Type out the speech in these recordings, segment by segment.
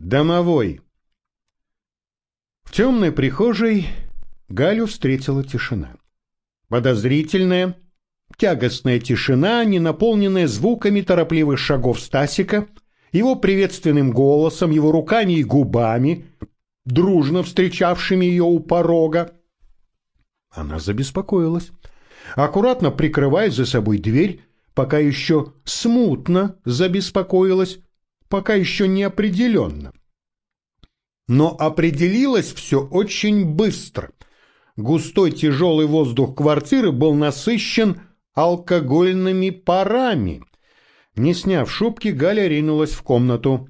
Домовой. В темной прихожей Галю встретила тишина. Подозрительная, тягостная тишина, не наполненная звуками торопливых шагов Стасика, его приветственным голосом, его руками и губами, дружно встречавшими ее у порога. Она забеспокоилась. Аккуратно прикрывая за собой дверь, пока еще смутно забеспокоилась, пока еще неопределенно. Но определилось все очень быстро. Густой тяжелый воздух квартиры был насыщен алкогольными парами. Не сняв шубки, Галя ринулась в комнату.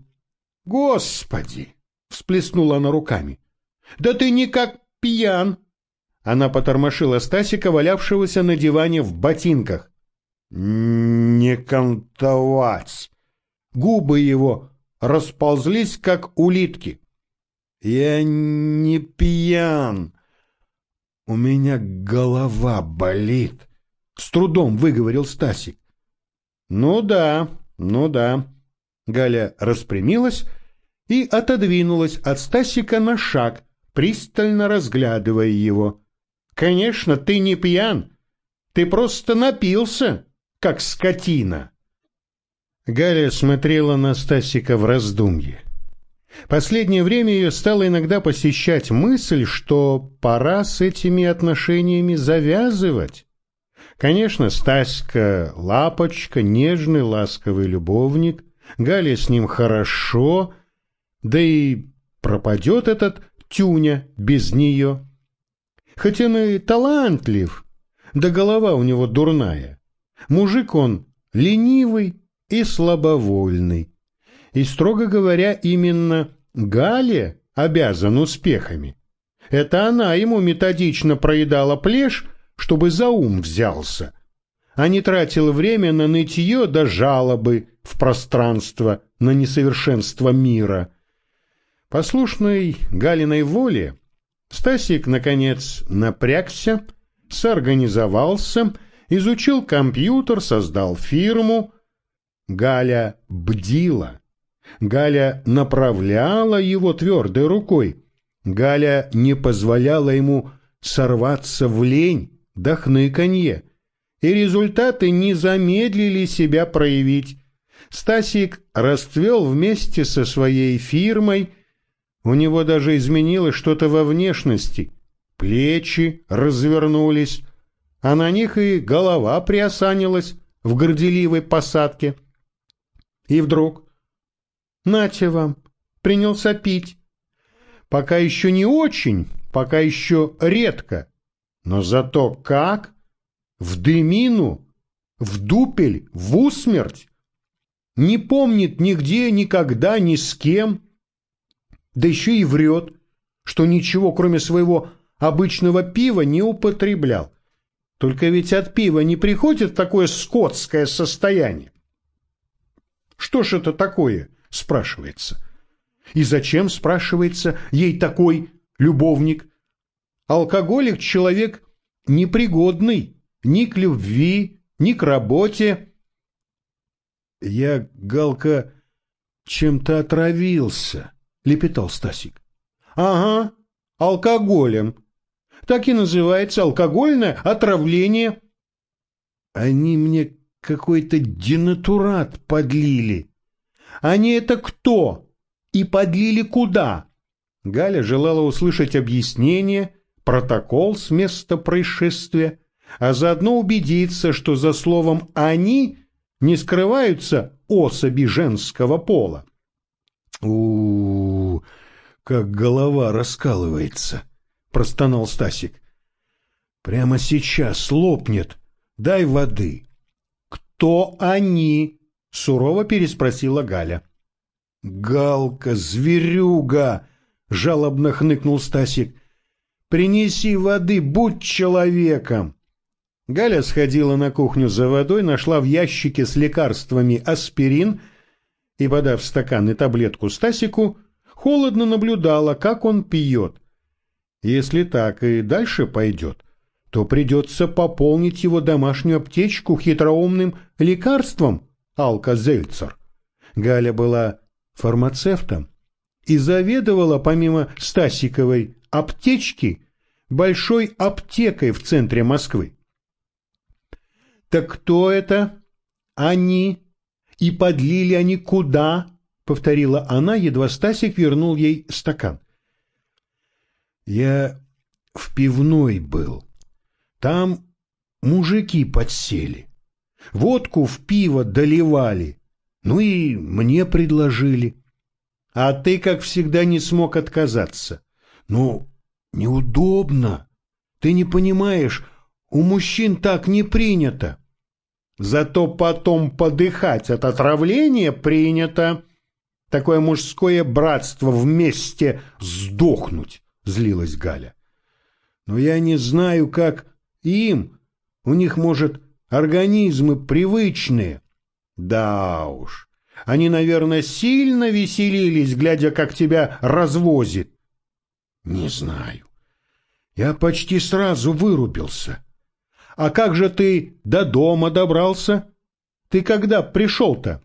«Господи!» — всплеснула она руками. «Да ты никак пьян!» Она потормошила Стасика, валявшегося на диване в ботинках. «Не кантовать!» Губы его расползлись, как улитки. «Я не пьян. У меня голова болит», — с трудом выговорил Стасик. «Ну да, ну да». Галя распрямилась и отодвинулась от Стасика на шаг, пристально разглядывая его. «Конечно, ты не пьян. Ты просто напился, как скотина». Галя смотрела на Стасика в раздумье. Последнее время ее стало иногда посещать мысль, что пора с этими отношениями завязывать. Конечно, Стаська — лапочка, нежный, ласковый любовник, Галя с ним хорошо, да и пропадет этот тюня без нее. Хоть он и талантлив, да голова у него дурная. Мужик он ленивый, и слабовольный. И, строго говоря, именно Гале обязан успехами. Это она ему методично проедала плешь, чтобы за ум взялся, а не тратил время на нытье до жалобы в пространство на несовершенство мира. Послушной Галиной воле Стасик, наконец, напрягся, соорганизовался, изучил компьютер, создал фирму, Галя бдила. Галя направляла его твердой рукой. Галя не позволяла ему сорваться в лень, до хныканье. И результаты не замедлили себя проявить. Стасик расцвел вместе со своей фирмой. У него даже изменилось что-то во внешности. Плечи развернулись, а на них и голова приосанилась в горделивой посадке. И вдруг... Нате вам, принялся пить. Пока еще не очень, пока еще редко. Но зато как? В дымину, в дупель, в усмерть. Не помнит нигде, никогда, ни с кем. Да еще и врет, что ничего, кроме своего обычного пива, не употреблял. Только ведь от пива не приходит такое скотское состояние. Что ж это такое, спрашивается. И зачем, спрашивается, ей такой любовник? Алкоголик — человек непригодный ни к любви, ни к работе. Я, Галка, чем-то отравился, — лепетал Стасик. Ага, алкоголем. Так и называется алкогольное отравление. Они мне какой-то денатурат подлили. Они это кто? И подлили куда? Галя желала услышать объяснение, протокол с места происшествия, а заодно убедиться, что за словом «они» не скрываются особи женского пола. у, -у, -у как голова раскалывается, — простонал Стасик. — Прямо сейчас лопнет. Дай воды. «Кто они?» — сурово переспросила Галя. «Галка, зверюга!» — жалобно хныкнул Стасик. «Принеси воды, будь человеком!» Галя сходила на кухню за водой, нашла в ящике с лекарствами аспирин и, подав стакан и таблетку Стасику, холодно наблюдала, как он пьет. Если так и дальше пойдет, то придется пополнить его домашнюю аптечку хитроумным лекарством алкозельцер. Галя была фармацевтом и заведовала, помимо Стасиковой аптечки, большой аптекой в центре Москвы. «Так кто это? Они? И подлили они куда?» — повторила она, едва Стасик вернул ей стакан. «Я в пивной был. Там мужики подсели. Водку в пиво доливали. Ну и мне предложили. А ты, как всегда, не смог отказаться. Ну, неудобно. Ты не понимаешь, у мужчин так не принято. Зато потом подыхать от отравления принято. Такое мужское братство вместе сдохнуть, злилась Галя. Но я не знаю, как им. У них, может, организмы привычные. Да уж, они, наверное, сильно веселились, глядя, как тебя развозит. Не знаю. Я почти сразу вырубился. А как же ты до дома добрался? Ты когда пришел-то?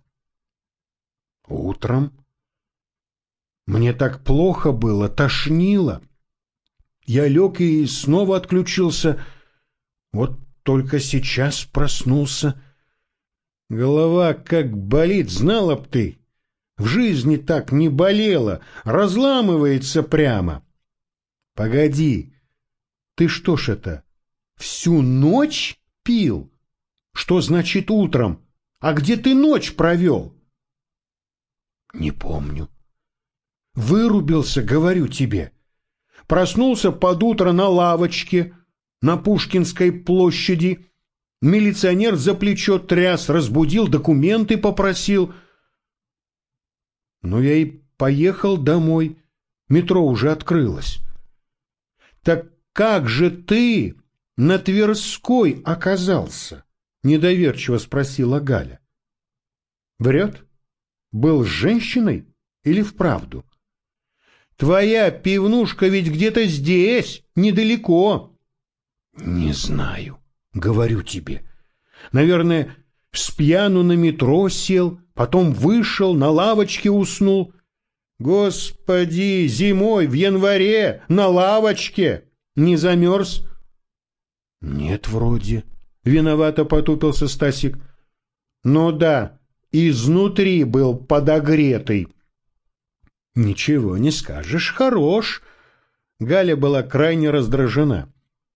Утром. Мне так плохо было, тошнило. Я лег и снова отключился. Вот только сейчас проснулся. Голова как болит, знала б ты. В жизни так не болела, разламывается прямо. Погоди, ты что ж это, всю ночь пил? Что значит утром? А где ты ночь провел? Не помню. Вырубился, говорю тебе. Проснулся под утро на лавочке на Пушкинской площади. Милиционер за плечо тряс, разбудил, документы попросил. Но я и поехал домой. Метро уже открылось. Так как же ты на Тверской оказался? Недоверчиво спросила Галя. Врет? Был с женщиной или вправду? Твоя пивнушка ведь где-то здесь, недалеко. Не знаю, говорю тебе. Наверное, с пьяну на метро сел, потом вышел, на лавочке уснул. Господи, зимой, в январе, на лавочке. Не замерз? Нет, вроде. Виновато потупился Стасик. Ну да, изнутри был подогретый. Ничего не скажешь, хорош. Галя была крайне раздражена.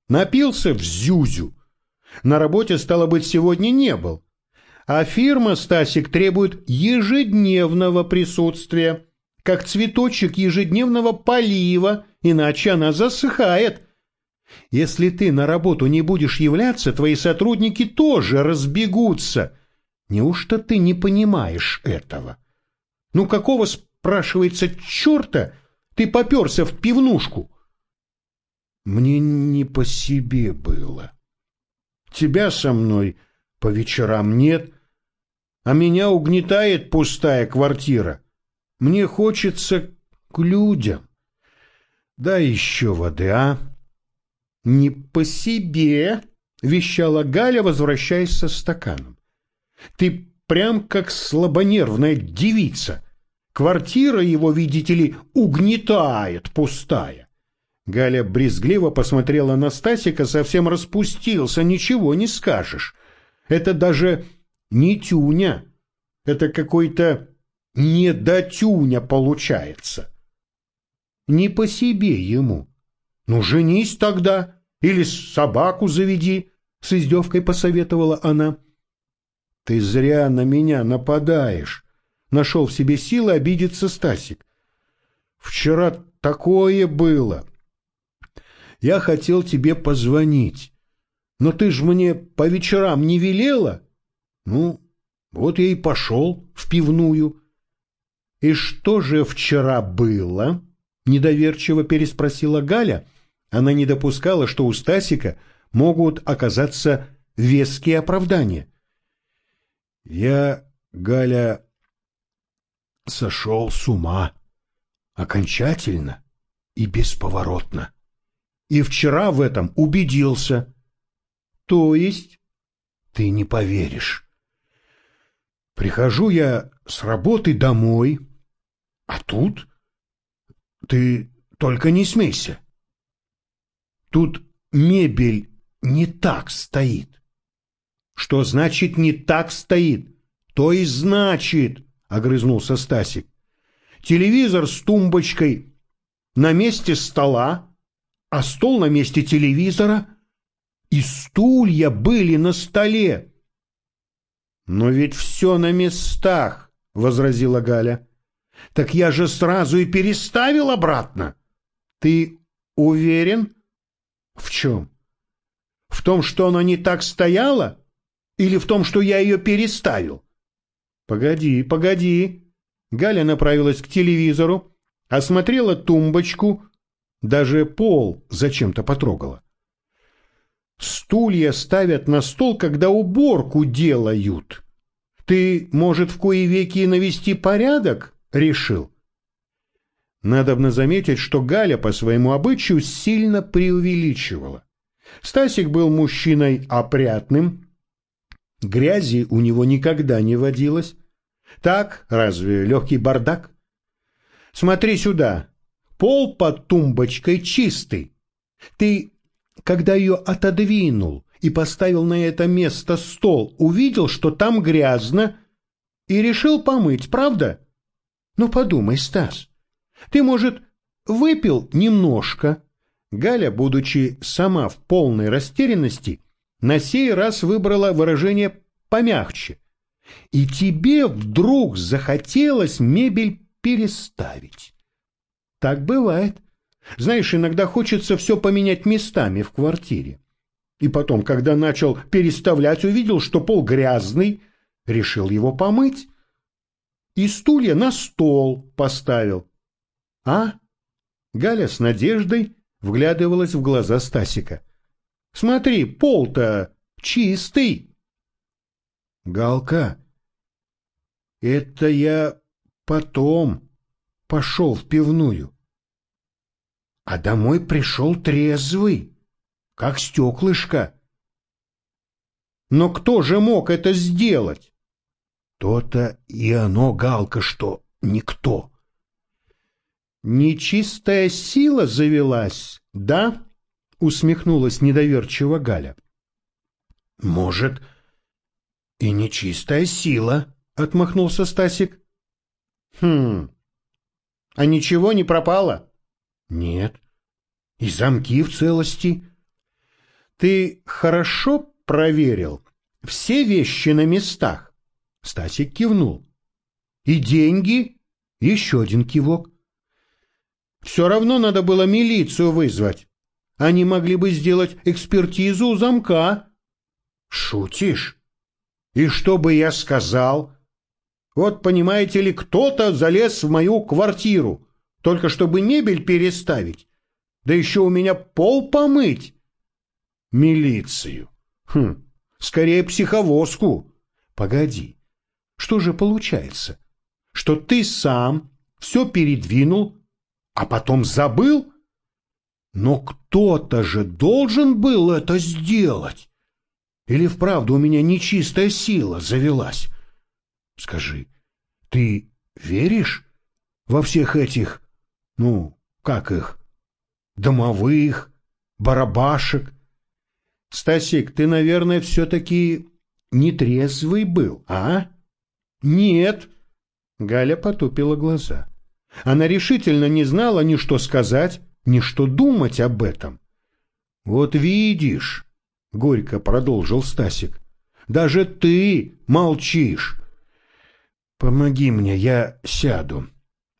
Напился в зюзю. На работе, стало быть, сегодня не был. А фирма Стасик требует ежедневного присутствия как цветочек ежедневного полива, иначе она засыхает. Если ты на работу не будешь являться, твои сотрудники тоже разбегутся. Неужто ты не понимаешь этого? Ну какого, спрашивается, черта ты поперся в пивнушку? Мне не по себе было. Тебя со мной по вечерам нет, а меня угнетает пустая квартира. Мне хочется к людям. Да еще воды, а? Не по себе, вещала Галя, возвращаясь со стаканом. Ты прям как слабонервная девица. Квартира его, видите ли, угнетает пустая. Галя брезгливо посмотрела на Стасика, совсем распустился, ничего не скажешь. Это даже не тюня, это какой-то не до тюня получается. Не по себе ему. Ну, женись тогда, или собаку заведи, с издевкой посоветовала она. Ты зря на меня нападаешь, нашел в себе силы обидеться Стасик. Вчера такое было. Я хотел тебе позвонить, но ты ж мне по вечерам не велела. Ну, вот я и пошел в пивную. «И что же вчера было?» — недоверчиво переспросила Галя. Она не допускала, что у Стасика могут оказаться веские оправдания. «Я, Галя, сошел с ума. Окончательно и бесповоротно. И вчера в этом убедился. То есть ты не поверишь. Прихожу я с работы домой, а тут Ты только не смейся. Тут мебель не так стоит. Что значит не так стоит? То и значит, огрызнулся Стасик. Телевизор с тумбочкой на месте стола, а стол на месте телевизора, и стулья были на столе. Но ведь все на местах, возразила Галя. Так я же сразу и переставил обратно. Ты уверен? В чем? В том, что она не так стояла? Или в том, что я ее переставил? Погоди, погоди. Галя направилась к телевизору, осмотрела тумбочку, даже пол зачем-то потрогала. Стулья ставят на стол, когда уборку делают. Ты, может, в кои веки навести порядок решил? Надобно заметить, что Галя по своему обычаю сильно преувеличивала. Стасик был мужчиной опрятным, грязи у него никогда не водилось. Так, разве легкий бардак? Смотри сюда, пол под тумбочкой чистый. Ты, когда ее отодвинул и поставил на это место стол, увидел, что там грязно, и решил помыть, правда? Ну подумай, Стас, ты, может, выпил немножко? Галя, будучи сама в полной растерянности, на сей раз выбрала выражение помягче. И тебе вдруг захотелось мебель переставить. Так бывает. Знаешь, иногда хочется все поменять местами в квартире. И потом, когда начал переставлять, увидел, что пол грязный, решил его помыть. И стулья на стол поставил. А? Галя с надеждой вглядывалась в глаза Стасика. Смотри, пол-то чистый. Галка, это я потом пошел в пивную. А домой пришел трезвый, как стеклышко. Но кто же мог это сделать? То-то и оно, Галка, что никто. Нечистая сила завелась, да? Усмехнулась недоверчиво Галя. Может, и нечистая сила, отмахнулся Стасик. Хм. А ничего не пропало? Нет. И замки в целости. Ты хорошо проверил? Все вещи на местах? Стасик кивнул. И деньги? Еще один кивок. Все равно надо было милицию вызвать. Они могли бы сделать экспертизу у замка. Шутишь? И что бы я сказал? Вот, понимаете ли, кто-то залез в мою квартиру, только чтобы мебель переставить. Да еще у меня пол помыть. Милицию. Хм, скорее психовозку. Погоди, что же получается? Что ты сам все передвинул а потом забыл? Но кто-то же должен был это сделать. Или вправду у меня нечистая сила завелась? Скажи, ты веришь во всех этих, ну, как их, домовых, барабашек? Стасик, ты, наверное, все-таки нетрезвый был, а? Нет. Галя потупила глаза. Она решительно не знала ни что сказать, ни что думать об этом. «Вот видишь», — горько продолжил Стасик, — «даже ты молчишь». «Помоги мне, я сяду.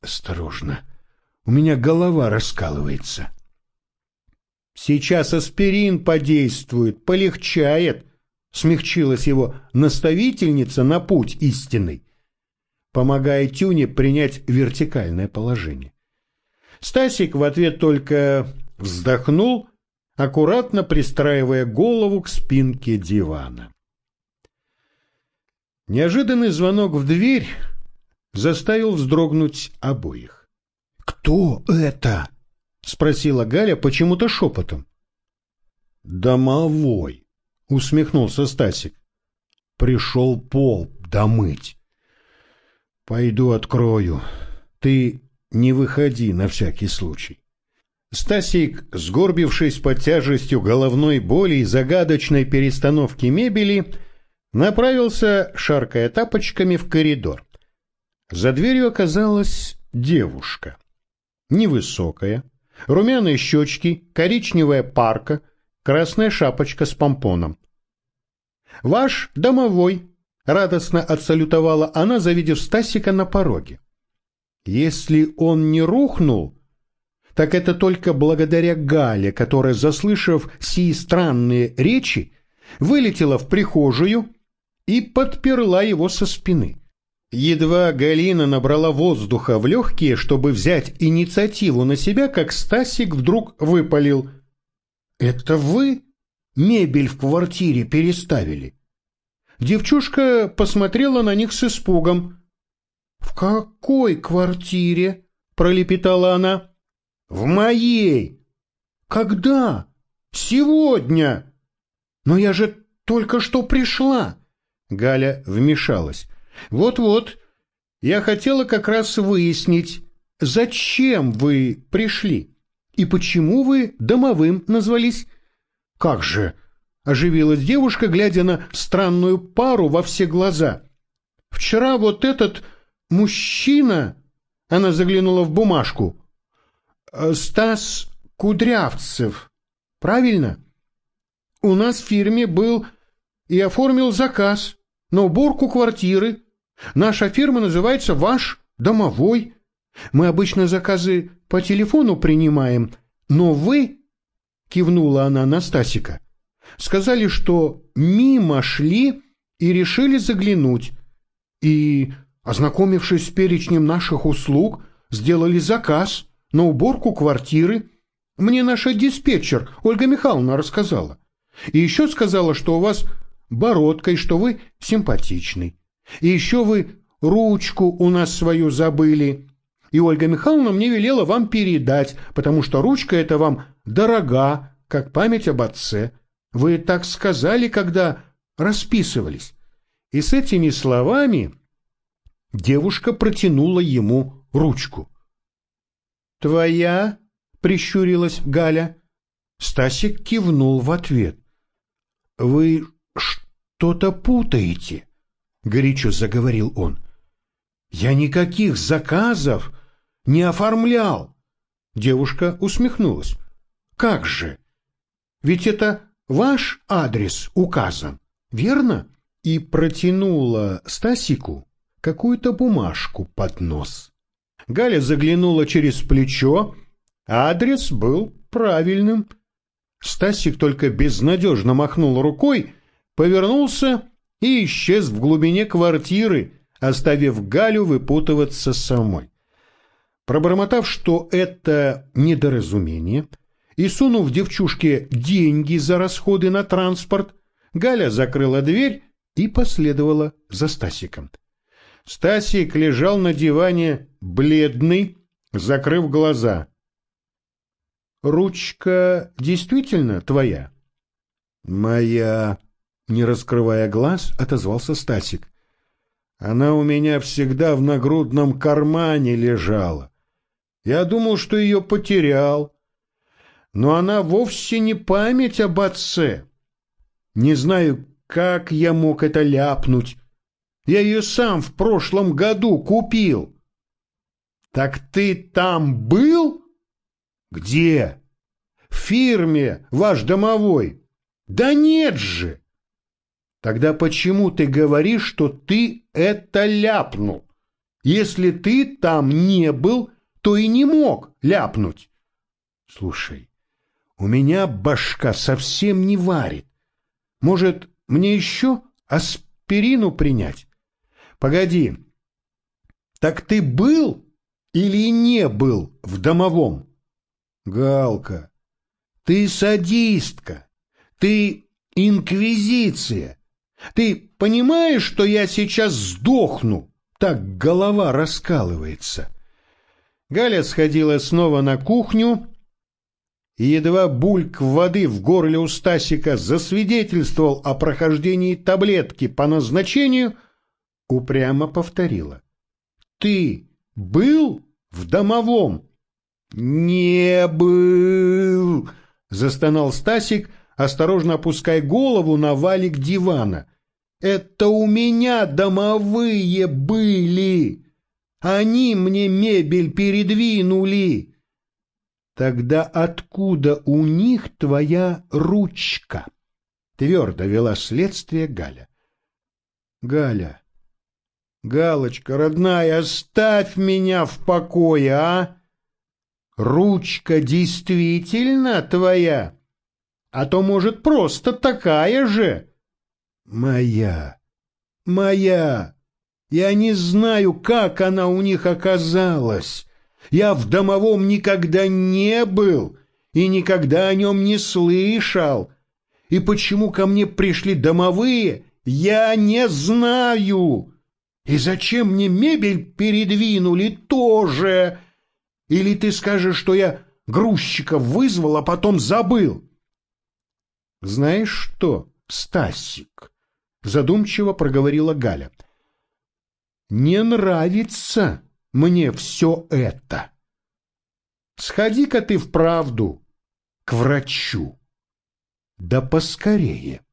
Осторожно. У меня голова раскалывается». «Сейчас аспирин подействует, полегчает», — смягчилась его наставительница на путь истинный помогая Тюне принять вертикальное положение. Стасик в ответ только вздохнул, аккуратно пристраивая голову к спинке дивана. Неожиданный звонок в дверь заставил вздрогнуть обоих. «Кто это?» — спросила Галя почему-то шепотом. «Домовой», — усмехнулся Стасик. «Пришел пол домыть». Пойду открою. Ты не выходи на всякий случай. Стасик, сгорбившись под тяжестью головной боли и загадочной перестановки мебели, направился, шаркая тапочками, в коридор. За дверью оказалась девушка. Невысокая, румяные щечки, коричневая парка, красная шапочка с помпоном. «Ваш домовой!» — радостно отсалютовала она, завидев Стасика на пороге. Если он не рухнул, так это только благодаря Гале, которая, заслышав сии странные речи, вылетела в прихожую и подперла его со спины. Едва Галина набрала воздуха в легкие, чтобы взять инициативу на себя, как Стасик вдруг выпалил. «Это вы мебель в квартире переставили?» Девчушка посмотрела на них с испугом. «В какой квартире?» — пролепетала она. «В моей!» «Когда?» «Сегодня!» «Но я же только что пришла!» Галя вмешалась. «Вот-вот, я хотела как раз выяснить, зачем вы пришли и почему вы домовым назвались?» «Как же!» — оживилась девушка, глядя на странную пару во все глаза. «Вчера вот этот мужчина...» — она заглянула в бумажку. «Стас Кудрявцев, правильно?» «У нас в фирме был и оформил заказ на уборку квартиры. Наша фирма называется «Ваш домовой». Мы обычно заказы по телефону принимаем, но вы, — кивнула она на Стасика, — сказали, что мимо шли и решили заглянуть. И, ознакомившись с перечнем наших услуг, сделали заказ на уборку квартиры. Мне наша диспетчер Ольга Михайловна рассказала. И еще сказала, что у вас бородкой, что вы симпатичный. И еще вы ручку у нас свою забыли. И Ольга Михайловна мне велела вам передать, потому что ручка эта вам дорога, как память об отце. Вы так сказали, когда расписывались. И с этими словами девушка протянула ему ручку. «Твоя?» — прищурилась Галя. Стасик кивнул в ответ. «Вы что-то путаете», — горячо заговорил он. «Я никаких заказов не оформлял». Девушка усмехнулась. «Как же? Ведь это ваш адрес указан, верно?» И протянула Стасику какую-то бумажку под нос. Галя заглянула через плечо, адрес был правильным. Стасик только безнадежно махнул рукой, повернулся и исчез в глубине квартиры, оставив Галю выпутываться самой. Пробормотав, что это недоразумение, и сунув девчушке деньги за расходы на транспорт, Галя закрыла дверь и последовала за Стасиком. Стасик лежал на диване, бледный, закрыв глаза. «Ручка действительно твоя?» «Моя», — не раскрывая глаз, отозвался Стасик. «Она у меня всегда в нагрудном кармане лежала. Я думал, что ее потерял. Но она вовсе не память об отце. Не знаю, как я мог это ляпнуть. Я ее сам в прошлом году купил». «Так ты там был?» «Где?» «В фирме, ваш домовой». «Да нет же!» «Тогда почему ты говоришь, что ты это ляпнул? Если ты там не был, то и не мог ляпнуть». «Слушай, у меня башка совсем не варит. Может, мне еще аспирину принять?» «Погоди, так ты был или не был в домовом?» Галка, ты садистка, ты инквизиция. Ты понимаешь, что я сейчас сдохну? Так голова раскалывается. Галя сходила снова на кухню, и едва бульк воды в горле у Стасика засвидетельствовал о прохождении таблетки по назначению, упрямо повторила. «Ты был в домовом. Не был, застонал Стасик, осторожно опуская голову на валик дивана. Это у меня домовые были. Они мне мебель передвинули. Тогда откуда у них твоя ручка? Твердо вела следствие Галя. Галя, Галочка, родная, оставь меня в покое, а? Ручка действительно твоя? А то, может, просто такая же? Моя, моя. Я не знаю, как она у них оказалась. Я в домовом никогда не был и никогда о нем не слышал. И почему ко мне пришли домовые, я не знаю. И зачем мне мебель передвинули тоже? Или ты скажешь, что я грузчиков вызвал, а потом забыл? Знаешь что, Стасик, задумчиво проговорила Галя. Не нравится мне все это. Сходи-ка ты вправду к врачу. Да поскорее.